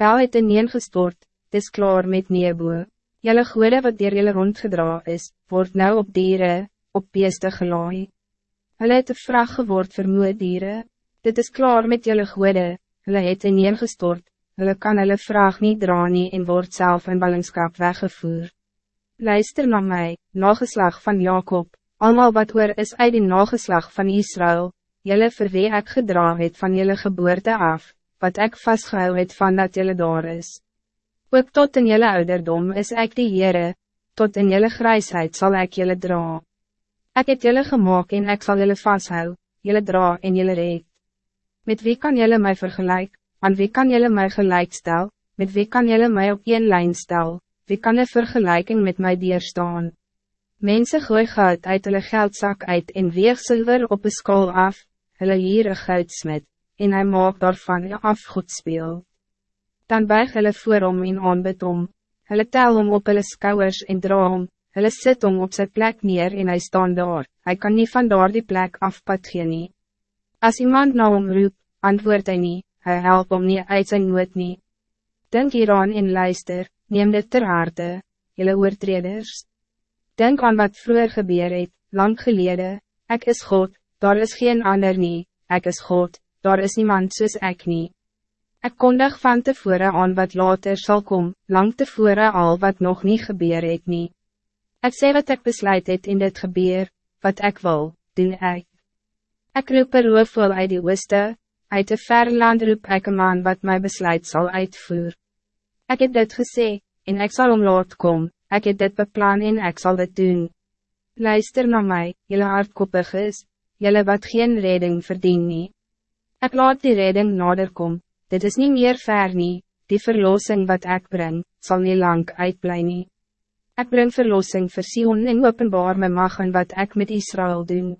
Pel het in gestort, het is klaar met Nebo. Jelle goede wat dier jelle rondgedra is, wordt nou op dieren, op beeste gelaai. Hulle het een vraag geword vir dieren. Dit is klaar met jelle goede, hulle het in gestort, hulle kan hulle vraag niet dra nie en word self in ballingskap weggevoer. Luister naar mij, nageslag van Jacob, allemaal wat oor is uit die nageslag van Israël, jelle vir wie ek gedra het van jelle geboorte af, wat ik vastgehou het van dat jelle daar is. Ook tot in jelle ouderdom is ik die Heere, tot in jelle grijsheid zal ik jelle dra. Ik het jelle gemaakt en ik zal jelle vasthou, jelle dra en jelle reed. Met wie kan jelle mij vergelijk, aan wie kan jelle mij gelijk stel, met wie kan jelle mij op één lijn stel, wie kan een vergelijking met mij dierstaan? Mensen gooi goud uit hulle geldzak uit en weeg zilver op een skool af, hulle hier een goudsmit, en hij maakt daarvan een afgoedspeel. Dan buig hulle voor om en aanbid om, hulle tel om op hulle skouwers en dra om, hulle sit om op zijn plek neer en hij staan daar, hij kan niet van daar die plek afpad gee nie. As iemand na hom roep, antwoord hy nie, hy help om nie uit zijn nood nie. Denk hieraan en luister, neem dit ter harte, jylle oortreders. Denk aan wat vroeger gebeur het, lang gelede, ik is God, daar is geen ander nie, ik is God, daar is niemand soos ek nie. Ek kondig van tevoren aan wat later zal komen, lang tevoren al wat nog niet gebeur het nie. Ek sê wat ik besluit het in dit gebeur, wat ik wil, doen ek. Ek roep een roofvol uit die ooste, uit de verre land roep ek een man wat my besluit zal uitvoer. Ik heb dit gesê, en ik zal om laat kom, ik heb dit beplan en ik zal dit doen. Luister naar mij, jullie hardkoppig is, jullie wat geen redding verdien nie. Ik laat die redding nader kom, dit is niet meer ver nie, die verlossing wat ik breng, zal niet lang uitblij nie. Ik breng verlossing vir Sion en openbaar my mag en wat ik met Israël doen.